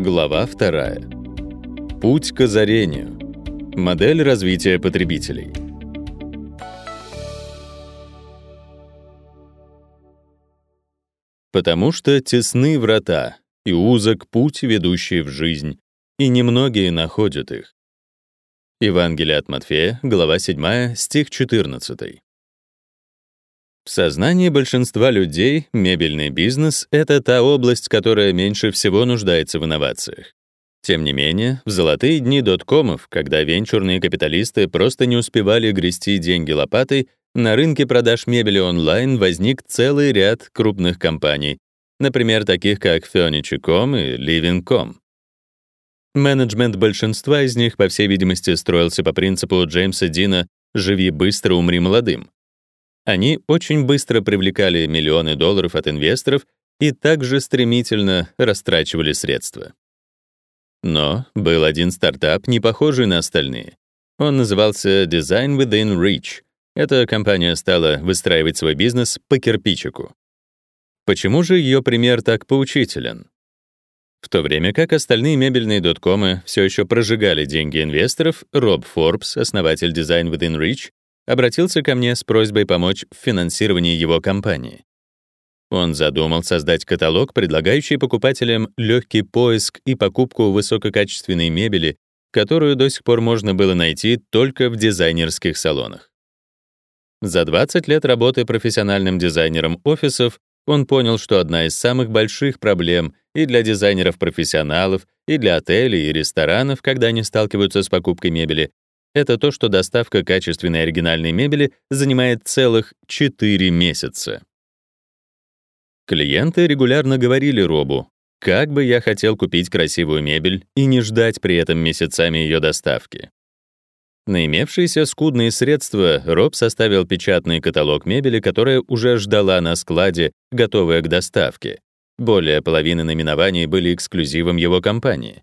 Глава 2. Путь к озарению. Модель развития потребителей. Потому что тесны врата, и узок путь, ведущий в жизнь, и немногие находят их. Евангелие от Матфея, глава 7, стих 14. В сознании большинства людей мебельный бизнес — это та область, которая меньше всего нуждается в инновациях. Тем не менее, в золотые дни доткомов, когда венчурные капиталисты просто не успевали грести деньги лопатой, на рынке продаж мебели онлайн возник целый ряд крупных компаний, например, таких как Furniture.com и Living.com. Менеджмент большинства из них, по всей видимости, строился по принципу Джеймса Дина «живи быстро, умри молодым». Они очень быстро привлекали миллионы долларов от инвесторов и также стремительно растрачивали средства. Но был один стартап, не похожий на остальные. Он назывался Design Within Reach. Эта компания стала выстраивать свой бизнес по кирпичику. Почему же ее пример так поучителен? В то время как остальные мебельные доткомы все еще прожигали деньги инвесторов, Роб Форбс, основатель Design Within Reach, обратился ко мне с просьбой помочь в финансировании его компании. Он задумал создать каталог, предлагающий покупателям легкий поиск и покупку высококачественной мебели, которую до сих пор можно было найти только в дизайнерских салонах. За 20 лет работы профессиональным дизайнером офисов он понял, что одна из самых больших проблем и для дизайнеров-профессионалов, и для отелей и ресторанов, когда они сталкиваются с покупкой мебели, это то, что доставка качественной оригинальной мебели занимает целых 4 месяца. Клиенты регулярно говорили Робу, как бы я хотел купить красивую мебель и не ждать при этом месяцами ее доставки. На имевшиеся скудные средства Роб составил печатный каталог мебели, которая уже ждала на складе, готовая к доставке. Более половины наименований были эксклюзивом его компании.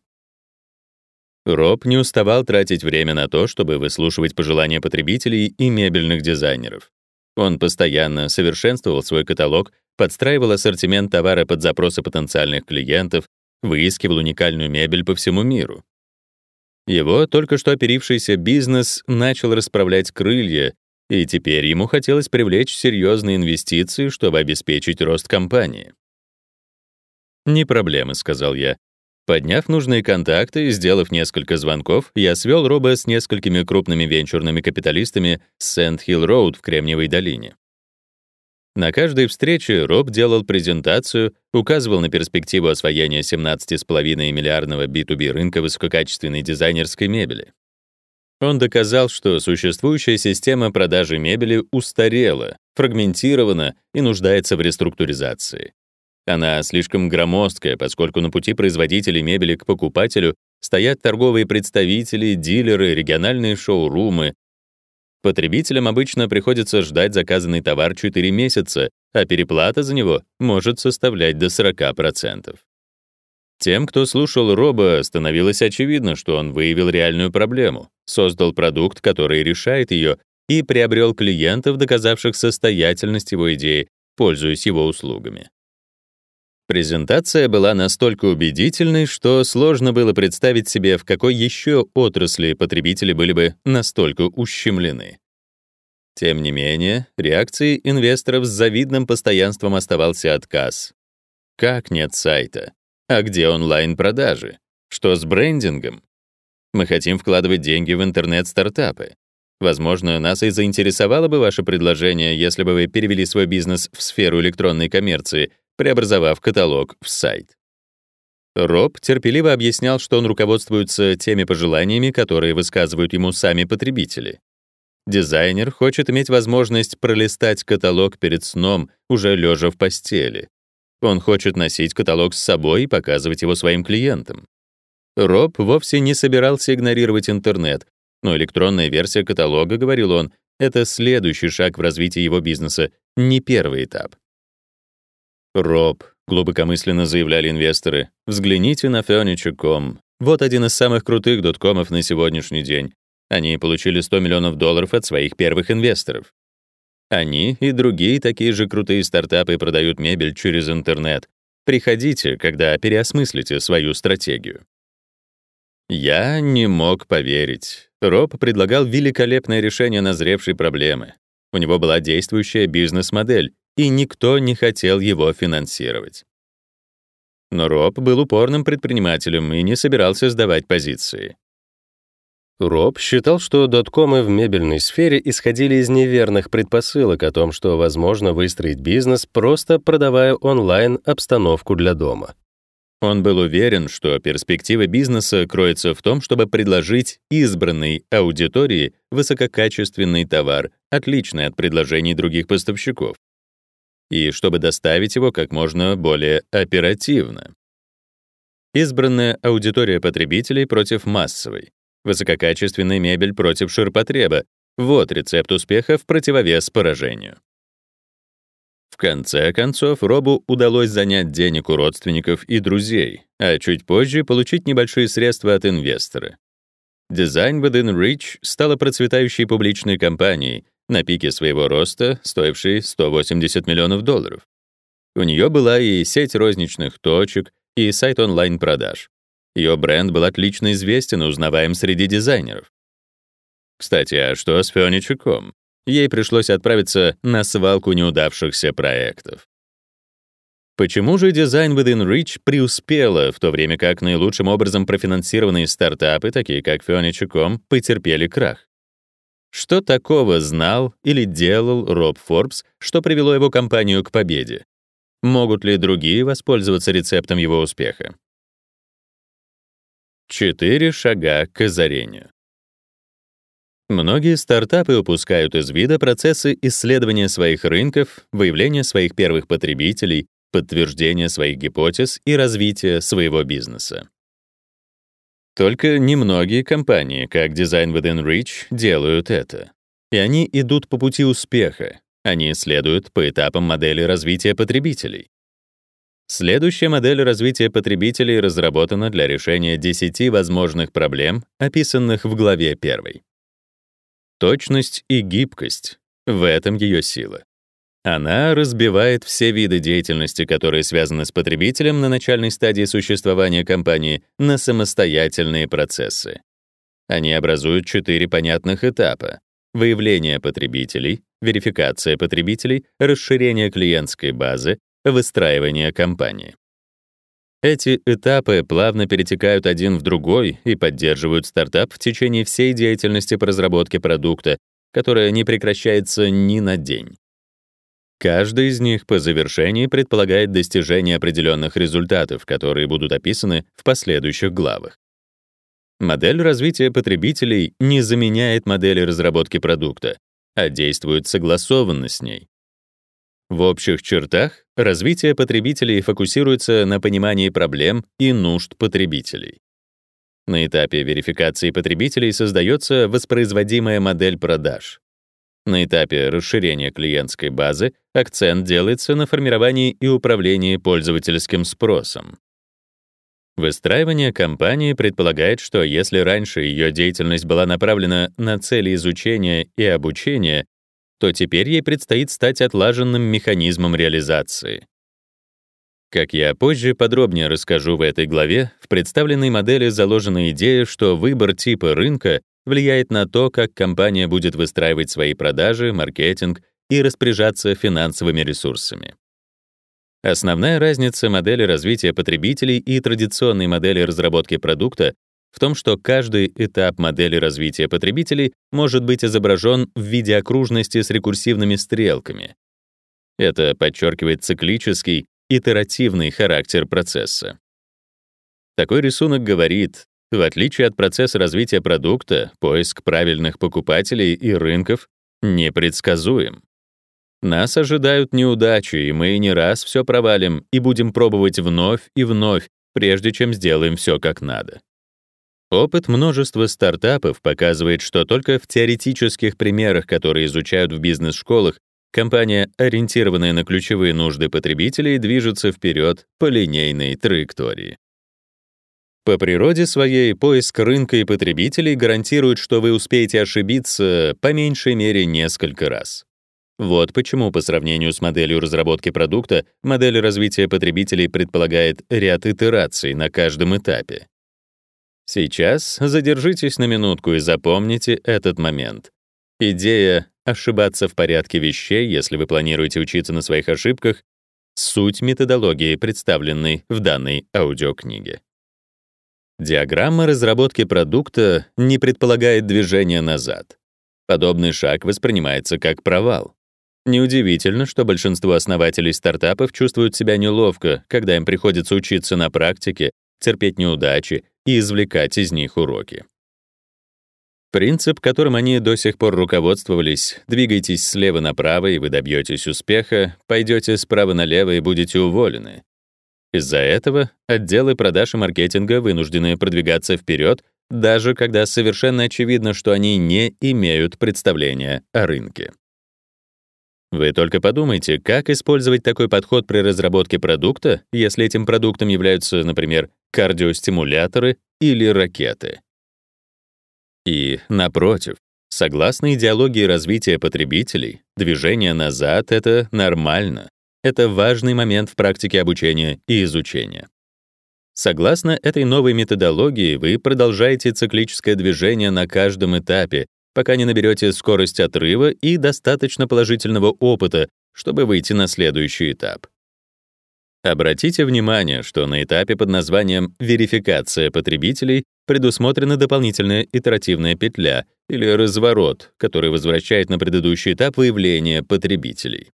Роб не уставал тратить время на то, чтобы выслушивать пожелания потребителей и мебельных дизайнеров. Он постоянно совершенствовал свой каталог, подстраивал ассортимент товара под запросы потенциальных клиентов, выискивал уникальную мебель по всему миру. Его только что оперившийся бизнес начал расправлять крылья, и теперь ему хотелось привлечь серьезные инвестиции, чтобы обеспечить рост компании. «Не проблема», — сказал я. Подняв нужные контакты и сделав несколько звонков, я свел Роба с несколькими крупными венчурными капиталистами с Сент-Хилл-Роуд в Кремниевой долине. На каждой встрече Роб делал презентацию, указывал на перспективу освоения 17,5 миллиардного B2B рынка высококачественной дизайнерской мебели. Он доказал, что существующая система продажи мебели устарела, фрагментирована и нуждается в реструктуризации. Она слишком громоздкая, поскольку на пути производителей мебели к покупателю стоят торговые представители, дилеры, региональные шоурумы. Потребителям обычно приходится ждать заказанный товар 4 месяца, а переплата за него может составлять до 40%. Тем, кто слушал Роба, становилось очевидно, что он выявил реальную проблему, создал продукт, который решает ее, и приобрел клиентов, доказавших состоятельность его идеи, пользуясь его услугами. Презентация была настолько убедительной, что сложно было представить себе, в какой еще отрасли потребители были бы настолько ущемлены. Тем не менее, реакцией инвесторов с завидным постоянством оставался отказ. Как нет сайта? А где онлайн-продажи? Что с брендингом? Мы хотим вкладывать деньги в интернет-стартапы. Возможно, нас и заинтересовало бы ваше предложение, если бы вы перевели свой бизнес в сферу электронной коммерции — преобразовав каталог в сайт. Роб терпеливо объяснял, что он руководствуется теми пожеланиями, которые высказывают ему сами потребители. Дизайнер хочет иметь возможность пролистать каталог перед сном, уже лежа в постели. Он хочет носить каталог с собой и показывать его своим клиентам. Роб вовсе не собирался игнорировать интернет, но электронная версия каталога, говорил он, это следующий шаг в развитии его бизнеса, не первый этап. Роб, глубокомысленно заявляли инвесторы, взгляните на Furniture.com. Вот один из самых крутых доткомов на сегодняшний день. Они получили 100 миллионов долларов от своих первых инвесторов. Они и другие такие же крутые стартапы продают мебель через интернет. Приходите, когда переосмыслите свою стратегию. Я не мог поверить. Роб предлагал великолепное решение назревшей проблемы. У него была действующая бизнес-модель, и никто не хотел его финансировать. Но Роб был упорным предпринимателем и не собирался сдавать позиции. Роб считал, что доткомы в мебельной сфере исходили из неверных предпосылок о том, что возможно выстроить бизнес, просто продавая онлайн обстановку для дома. Он был уверен, что перспектива бизнеса кроется в том, чтобы предложить избранной аудитории высококачественный товар, отличный от предложений других поставщиков, и чтобы доставить его как можно более оперативно. Избранная аудитория потребителей против массовой. Высококачественная мебель против ширпотреба. Вот рецепт успеха в противовес поражению. В конце концов, Робу удалось занять денег у родственников и друзей, а чуть позже получить небольшие средства от инвестора. Design Within Reach стала процветающей публичной компанией, на пике своего роста, стоившей 180 миллионов долларов. У нее была и сеть розничных точек, и сайт онлайн-продаж. Ее бренд был отлично известен и узнаваем среди дизайнеров. Кстати, а что с Furniture.com? Ей пришлось отправиться на свалку неудавшихся проектов. Почему же Design Within Reach преуспела, в то время как наилучшим образом профинансированные стартапы, такие как Furniture.com, потерпели крах? Что такого знал или делал Роб Форбс, что привело его компанию к победе? Могут ли другие воспользоваться рецептом его успеха? Четыре шага к озарению. Многие стартапы упускают из вида процессы исследования своих рынков, выявления своих первых потребителей, подтверждения своих гипотез и развития своего бизнеса. Только немногие компании, как Design Within Reach, делают это. И они идут по пути успеха. Они следуют по этапам модели развития потребителей. Следующая модель развития потребителей разработана для решения 10 возможных проблем, описанных в главе 1. Точность и гибкость — в этом ее сила. Она разбивает все виды деятельности, которые связаны с потребителем на начальной стадии существования компании, на самостоятельные процессы. Они образуют четыре понятных этапа: выявление потребителей, верификация потребителей, расширение клиентской базы, выстраивание компании. Эти этапы плавно перетекают один в другой и поддерживают стартап в течение всей деятельности по разработке продукта, которая не прекращается ни на день. Каждый из них по завершении предполагает достижение определенных результатов, которые будут описаны в последующих главах. Модель развития потребителей не заменяет модели разработки продукта, а действует согласованно с ней. В общих чертах развитие потребителей фокусируется на понимании проблем и нужд потребителей. На этапе верификации потребителей создается воспроизводимая модель продаж. На этапе расширения клиентской базы акцент делается на формировании и управлении пользовательским спросом. Выстраивание кампании предполагает, что если раньше ее деятельность была направлена на цели изучения и обучения, то теперь ей предстоит стать отлаженным механизмом реализации. Как я позже подробнее расскажу в этой главе, в представленной модели заложена идея, что выбор типа рынка влияет на то, как компания будет выстраивать свои продажи, маркетинг и распоряжаться финансовыми ресурсами. Основная разница модели развития потребителей и традиционной модели разработки продукта в том, что каждый этап модели развития потребителей может быть изображен в виде окружности с рекурсивными стрелками. Это подчеркивает циклический, итеративный характер процесса. Такой рисунок говорит, в отличие от процесса развития продукта, поиск правильных покупателей и рынков непредсказуем. Нас ожидают неудачи, и мы не раз все провалим и будем пробовать вновь и вновь, прежде чем сделаем все как надо. Опыт множества стартапов показывает, что только в теоретических примерах, которые изучают в бизнес-школах, компания, ориентированная на ключевые нужды потребителей, движется вперед по линейной траектории. По природе своей поиск рынка и потребителей гарантирует, что вы успеете ошибиться по меньшей мере несколько раз. Вот почему по сравнению с моделью разработки продукта, модель развития потребителей предполагает ряд итераций на каждом этапе. Сейчас задержитесь на минутку и запомните этот момент. Идея ошибаться в порядке вещей, если вы планируете учиться на своих ошибках, суть методологии, представленной в данной аудиокниге. Диаграмма разработки продукта не предполагает движения назад. Подобный шаг воспринимается как провал. Неудивительно, что большинство основателей стартапов чувствуют себя неловко, когда им приходится учиться на практике, терпеть неудачи и извлекать из них уроки. Принцип, которым они до сих пор руководствовались, двигайтесь слева направо, и вы добьетесь успеха, пойдете справа налево и будете уволены. Из-за этого отделы продаж и маркетинга вынуждены продвигаться вперед, даже когда совершенно очевидно, что они не имеют представления о рынке. Вы только подумайте, как использовать такой подход при разработке продукта, если этим продуктом являются, например, кардиостимуляторы или ракеты. И, напротив, согласно идеологии развития потребителей, движение назад — это нормально. Это важный момент в практике обучения и изучения. Согласно этой новой методологии, вы продолжаете циклическое движение на каждом этапе, пока не наберете скорость отрыва и достаточно положительного опыта, чтобы выйти на следующий этап. Обратите внимание, что на этапе под названием «верификация потребителей» предусмотрена дополнительная итеративная петля или разворот, который возвращает на предыдущий этап выявления потребителей.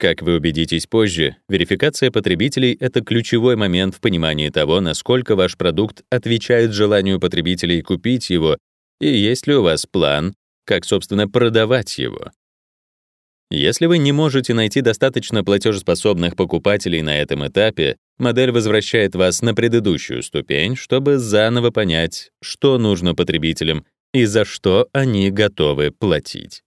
Как вы убедитесь позже, верификация потребителей — это ключевой момент в понимании того, насколько ваш продукт отвечает желанию потребителей купить его и есть ли у вас план, как, собственно, продавать его. Если вы не можете найти достаточно платежеспособных покупателей на этом этапе, модель возвращает вас на предыдущую ступень, чтобы заново понять, что нужно потребителям и за что они готовы платить.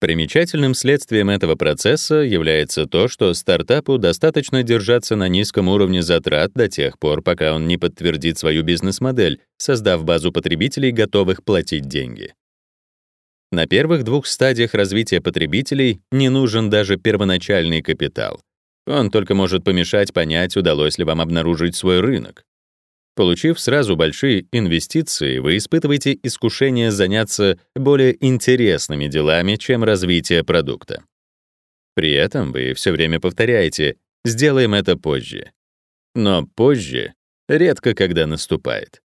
Примечательным следствием этого процесса является то, что стартапу достаточно держаться на низком уровне затрат до тех пор, пока он не подтвердит свою бизнес-модель, создав базу потребителей, готовых платить деньги. На первых двух стадиях развития потребителей не нужен даже первоначальный капитал. Он только может помешать понять, удалось ли вам обнаружить свой рынок. Получив сразу большие инвестиции, вы испытываете искушение заняться более интересными делами, чем развитие продукта. При этом вы все время повторяете «сделаем это позже». Но позже редко когда наступает.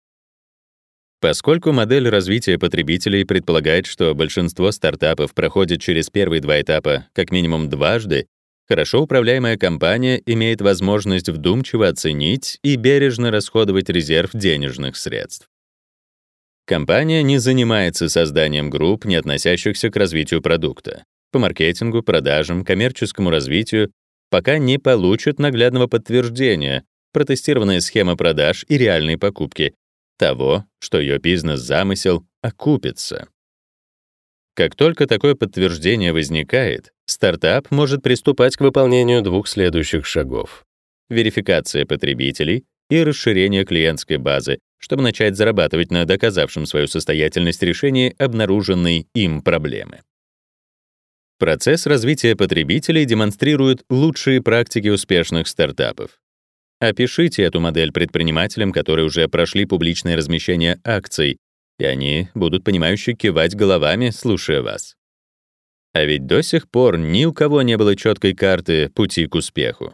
Поскольку модель развития потребителей предполагает, что большинство стартапов проходит через первые два этапа как минимум дважды, Хорошо управляемая компания имеет возможность вдумчиво оценить и бережно расходовать резерв денежных средств. Компания не занимается созданием групп, не относящихся к развитию продукта, по маркетингу, продажам, коммерческому развитию, пока не получит наглядного подтверждения, протестированная схема продаж и реальной покупки того, что ее бизнес-замысел окупится. Как только такое подтверждение возникает, стартап может приступать к выполнению двух следующих шагов. Верификация потребителей и расширение клиентской базы, чтобы начать зарабатывать на доказавшем свою состоятельность решении обнаруженной им проблемы. Процесс развития потребителей демонстрирует лучшие практики успешных стартапов. Опишите эту модель предпринимателям, которые уже прошли публичное размещение акций и они будут понимающе кивать головами, слушая вас. А ведь до сих пор ни у кого не было четкой карты пути к успеху.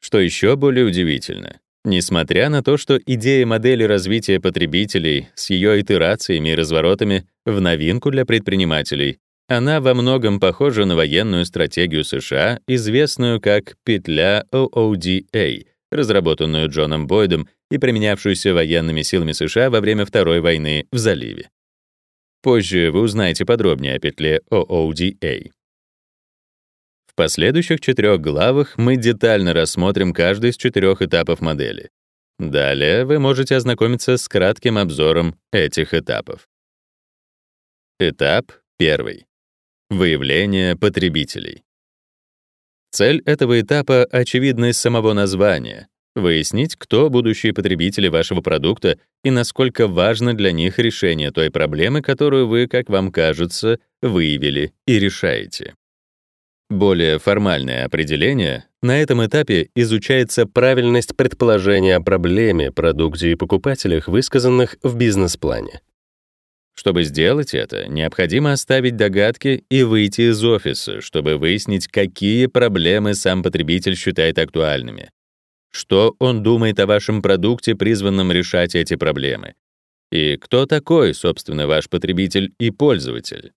Что еще более удивительно, несмотря на то, что идея модели развития потребителей с ее итерациями и разворотами в новинку для предпринимателей, она во многом похожа на военную стратегию США, известную как петля OODA, разработанную Джоном Бойдом и применявшуюся военными силами США во время Второй войны в заливе. Позже вы узнаете подробнее о петле OODA. В последующих четырех главах мы детально рассмотрим каждый из четырех этапов модели. Далее вы можете ознакомиться с кратким обзором этих этапов. Этап первый. Выявление потребителей. Цель этого этапа очевидна из самого названия Выяснить, кто будущие потребители вашего продукта и насколько важно для них решение той проблемы, которую вы, как вам кажется, выявили и решаете. Более формальное определение на этом этапе изучается правильность предположения о проблеме, продукте и покупателях, высказанных в бизнес-плане. Чтобы сделать это, необходимо оставить догадки и выйти из офиса, чтобы выяснить, какие проблемы сам потребитель считает актуальными, что он думает о вашем продукте, призванном решать эти проблемы, и кто такой, собственно, ваш потребитель и пользователь.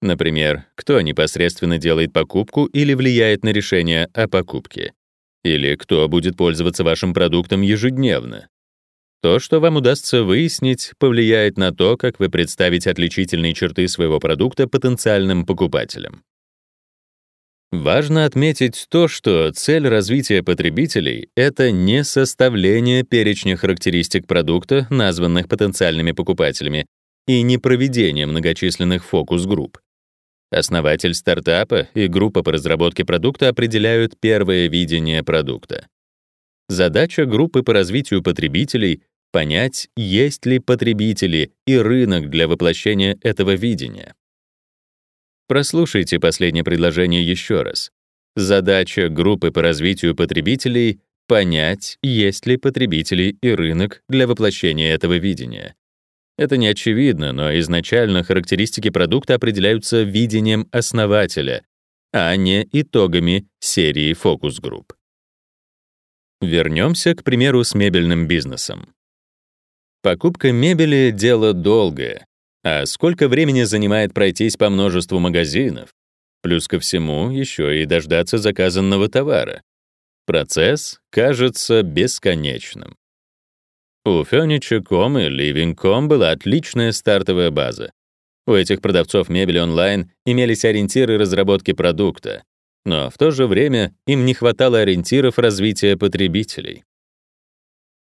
Например, кто непосредственно делает покупку или влияет на решение о покупке, или кто будет пользоваться вашим продуктом ежедневно. То, что вам удастся выяснить, повлияет на то, как вы представите отличительные черты своего продукта потенциальным покупателям. Важно отметить то, что цель развития потребителей — это не составление перечня характеристик продукта, названных потенциальными покупателями, и не проведение многочисленных фокус-групп. Основатель стартапа и группа по разработке продукта определяют первое видение продукта. Задача группы по развитию потребителей — понять, есть ли потребители и рынок для воплощения этого видения. Прослушайте последнее предложение еще раз. Задача группы по развитию потребителей — понять, есть ли потребители и рынок для воплощения этого видения. Это не очевидно, но изначально характеристики продукта определяются видением основателя, а не итогами серии фокус-групп. Вернемся к примеру с мебельным бизнесом. Покупка мебели — дело долгое, а сколько времени занимает пройтись по множеству магазинов? Плюс ко всему, еще и дождаться заказанного товара. Процесс кажется бесконечным. У Furniture.com и Living.com была отличная стартовая база. У этих продавцов мебели онлайн имелись ориентиры разработки продукта, но в то же время им не хватало ориентиров развития потребителей.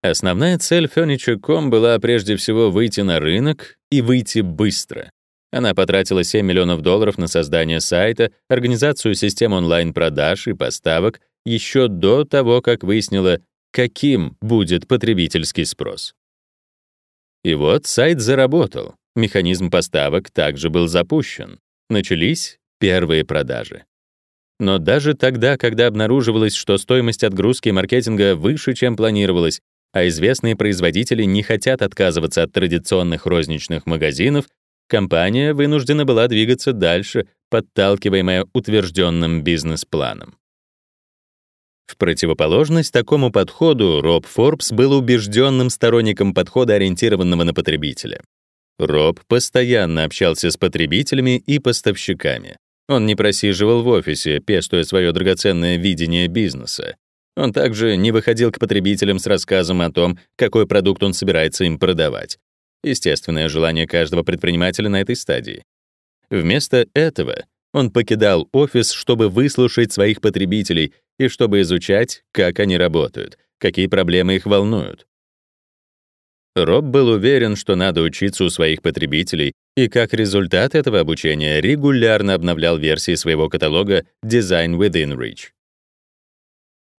Основная цель Furniture.com была прежде всего выйти на рынок и выйти быстро. Она потратила 7 миллионов долларов на создание сайта, организацию систем онлайн-продаж и поставок еще до того, как выяснила, каким будет потребительский спрос. И вот сайт заработал. Механизм поставок также был запущен. Начались первые продажи. Но даже тогда, когда обнаруживалось, что стоимость отгрузки и маркетинга выше, чем планировалось, а известные производители не хотят отказываться от традиционных розничных магазинов, компания вынуждена была двигаться дальше, подталкиваемая утвержденным бизнес-планом. В противоположность такому подходу Роб Форбс был убежденным сторонником подхода, ориентированного на потребителя. Роб постоянно общался с потребителями и поставщиками. Он не просиживал в офисе, пестуя свое драгоценное видение бизнеса. Он также не выходил к потребителям с рассказом о том, какой продукт он собирается им продавать. Естественное желание каждого предпринимателя на этой стадии. Вместо этого он покидал офис, чтобы выслушать своих потребителей и чтобы изучать, как они работают, какие проблемы их волнуют. Роб был уверен, что надо учиться у своих потребителей, и как результат этого обучения регулярно обновлял версии своего каталога Design Within Reach.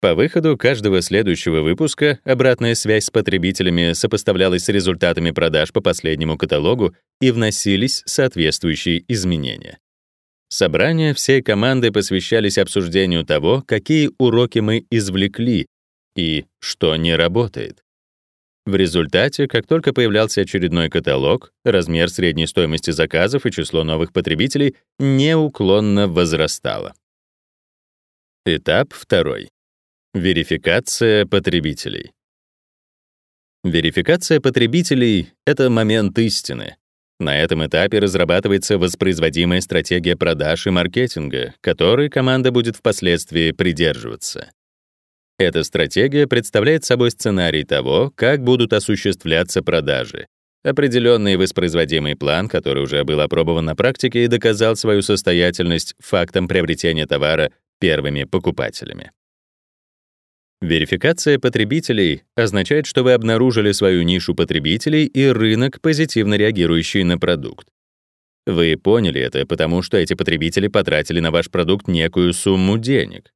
По выходу каждого следующего выпуска обратная связь с потребителями сопоставлялась с результатами продаж по последнему каталогу и вносились соответствующие изменения. Собрания всей команды посвящались обсуждению того, какие уроки мы извлекли и что не работает. В результате, как только появлялся очередной каталог, размер средней стоимости заказов и число новых потребителей неуклонно возрастало. Этап второй. Верификация потребителей. Верификация потребителей — это момент истины. На этом этапе разрабатывается воспроизводимая стратегия продаж и маркетинга, которой команда будет впоследствии придерживаться. Эта стратегия представляет собой сценарий того, как будут осуществляться продажи, определенный воспроизводимый план, который уже был опробован на практике и доказал свою состоятельность фактом приобретения товара первыми покупателями. Верификация потребителей означает, что вы обнаружили свою нишу потребителей и рынок, позитивно реагирующий на продукт. Вы поняли это, потому что эти потребители потратили на ваш продукт некую сумму денег.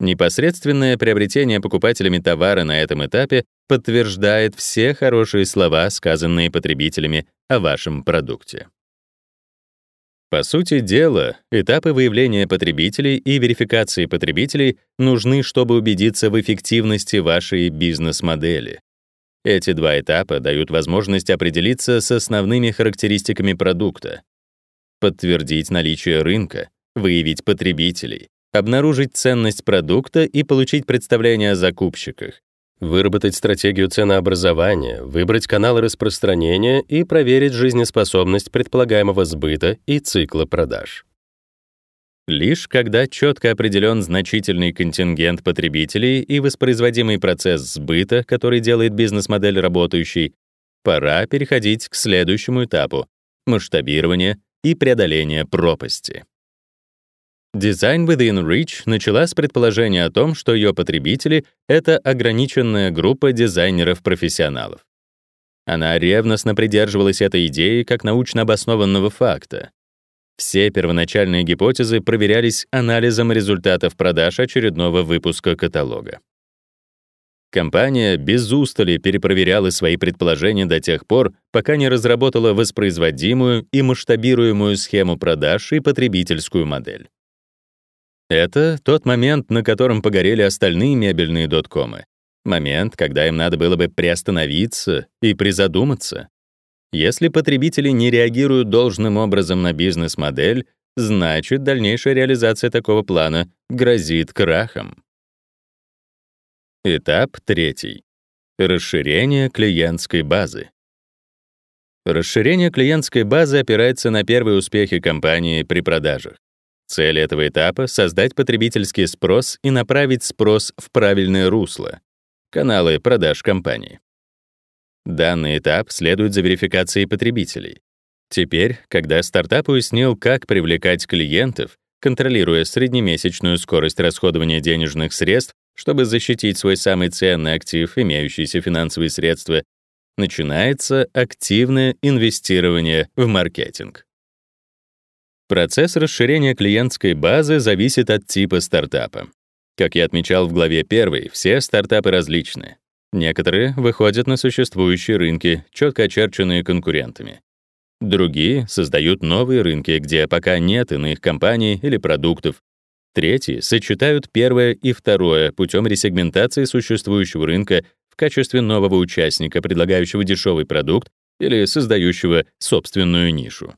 Непосредственное приобретение покупателями товара на этом этапе подтверждает все хорошие слова, сказанные потребителями о вашем продукте. По сути дела, этапы выявления потребителей и верификации потребителей нужны, чтобы убедиться в эффективности вашей бизнес-модели. Эти два этапа дают возможность определиться с основными характеристиками продукта, подтвердить наличие рынка, выявить потребителей, обнаружить ценность продукта и получить представление о закупщиках, выработать стратегию ценообразования, выбрать каналы распространения и проверить жизнеспособность предполагаемого сбыта и цикла продаж. Лишь когда четко определен значительный контингент потребителей и воспроизводимый процесс сбыта, который делает бизнес-модель работающей, пора переходить к следующему этапу — масштабирования и преодоления пропасти. Design Within Reach начала с предположения о том, что ее потребители — это ограниченная группа дизайнеров-профессионалов. Она ревностно придерживалась этой идеи как научно обоснованного факта. Все первоначальные гипотезы проверялись анализом результатов продаж очередного выпуска каталога. Компания без устали перепроверяла свои предположения до тех пор, пока не разработала воспроизводимую и масштабируемую схему продаж и потребительскую модель. Это тот момент, на котором погорели остальные мебельные доткомы. Момент, когда им надо было бы приостановиться и призадуматься. Если потребители не реагируют должным образом на бизнес-модель, значит, дальнейшая реализация такого плана грозит крахом. Этап третий. Расширение клиентской базы. Расширение клиентской базы опирается на первые успехи компании при продажах. Цель этого этапа — создать потребительский спрос и направить спрос в правильное русло — каналы продаж компании. Данный этап следует за верификацией потребителей. Теперь, когда стартап уяснил, как привлекать клиентов, контролируя среднемесячную скорость расходования денежных средств, чтобы защитить свой самый ценный актив, имеющийся финансовые средства, начинается активное инвестирование в маркетинг. Процесс расширения клиентской базы зависит от типа стартапа. Как я отмечал в главе 1, все стартапы различны. Некоторые выходят на существующие рынки, четко очерченные конкурентами. Другие создают новые рынки, где пока нет иных компаний или продуктов. Третьи сочетают первое и второе путем ресегментации существующего рынка в качестве нового участника, предлагающего дешевый продукт или создающего собственную нишу.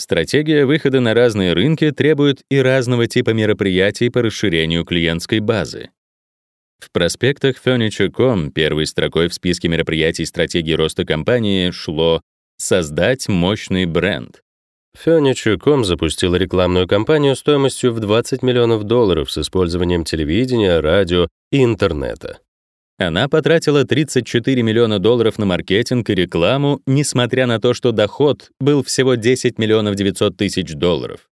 Стратегия выхода на разные рынки требует и разного типа мероприятий по расширению клиентской базы. В проспектах Furniture.com первой строкой в списке мероприятий стратегии роста компании шло «Создать мощный бренд». Furniture.com запустил рекламную кампанию стоимостью в 20 миллионов долларов с использованием телевидения, радио и интернета. Она потратила 34 миллиона долларов на маркетинг и рекламу, несмотря на то, что доход был всего 10 миллионов 900 тысяч долларов.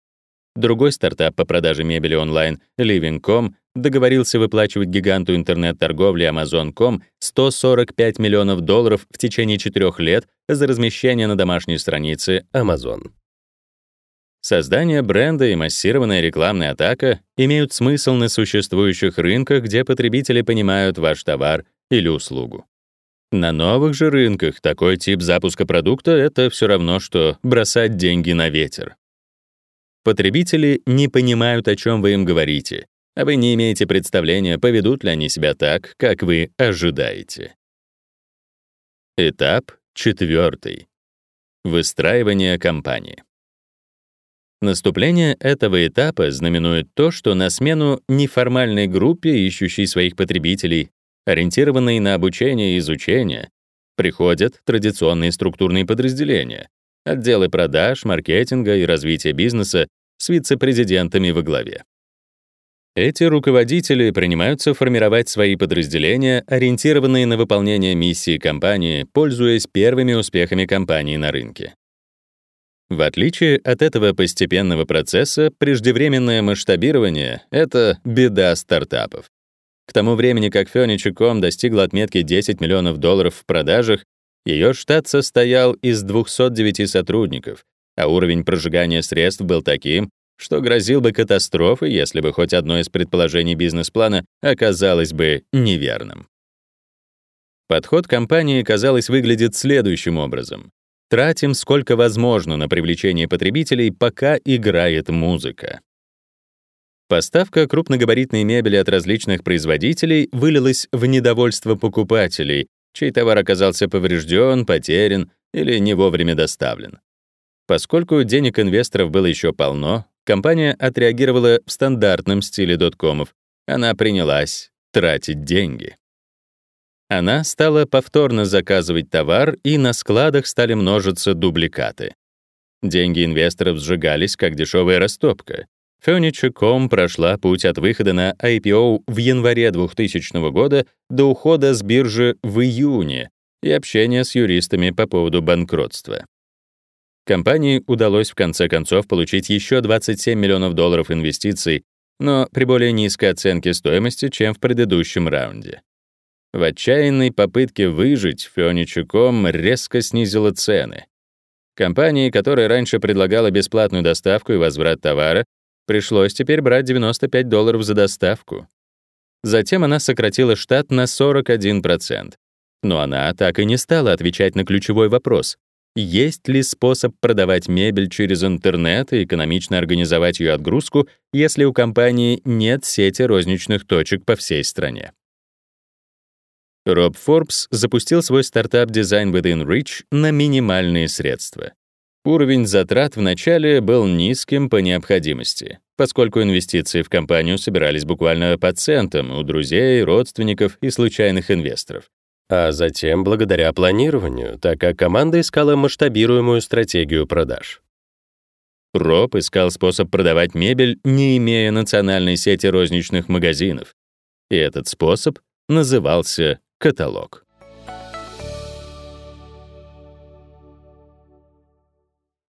Другой стартап по продаже мебели онлайн, Living.com, договорился выплачивать гиганту интернет-торговли Amazon.com 145 миллионов долларов в течение четырех лет за размещение на домашней странице Amazon. Создание бренда и массированная рекламная атака имеют смысл на существующих рынках, где потребители понимают ваш товар или услугу. На новых же рынках такой тип запуска продукта — это все равно, что бросать деньги на ветер. Потребители не понимают, о чем вы им говорите, а вы не имеете представления, поведут ли они себя так, как вы ожидаете. Этап четвертый. Выстраивание кампании. Наступление этого этапа знаменует то, что на смену неформальной группе, ищущей своих потребителей, ориентированной на обучение и изучение, приходят традиционные структурные подразделения, отделы продаж, маркетинга и развития бизнеса с вице-президентами во главе. Эти руководители принимаются формировать свои подразделения, ориентированные на выполнение миссии компании, пользуясь первыми успехами компании на рынке. В отличие от этого постепенного процесса, преждевременное масштабирование — это беда стартапов. К тому времени, как Furniture.com достигла отметки 10 миллионов долларов в продажах, ее штат состоял из 209 сотрудников, а уровень прожигания средств был таким, что грозил бы катастрофой, если бы хоть одно из предположений бизнес-плана оказалось бы неверным. Подход компании, казалось, выглядит следующим образом. Тратим сколько возможно на привлечение потребителей, пока играет музыка. Поставка крупногабаритной мебели от различных производителей вылилась в недовольство покупателей, чей товар оказался поврежден, потерян или не вовремя доставлен. Поскольку денег инвесторов было еще полно, компания отреагировала в стандартном стиле доткомов. Она принялась тратить деньги. Она стала повторно заказывать товар, и на складах стали множиться дубликаты. Деньги инвесторов сжигались, как дешевая растопка. Furniture.com прошла путь от выхода на IPO в январе 2000 года до ухода с биржи в июне и общения с юристами по поводу банкротства. Компании удалось в конце концов получить еще 27 миллионов долларов инвестиций, но при более низкой оценке стоимости, чем в предыдущем раунде. В отчаянной попытке выжить Furniture.com резко снизила цены. Компании, которая раньше предлагала бесплатную доставку и возврат товара, Пришлось теперь брать 95 долларов за доставку. Затем она сократила штат на 41%. Но она так и не стала отвечать на ключевой вопрос. Есть ли способ продавать мебель через интернет и экономично организовать ее отгрузку, если у компании нет сети розничных точек по всей стране? Роб Форбс запустил свой стартап Design Within Reach на минимальные средства. Уровень затрат в начале был низким по необходимости, поскольку инвестиции в компанию собирались буквально по центам у друзей, родственников и случайных инвесторов. А затем благодаря планированию, так как команда искала масштабируемую стратегию продаж. Роб искал способ продавать мебель, не имея национальной сети розничных магазинов. И этот способ назывался каталог.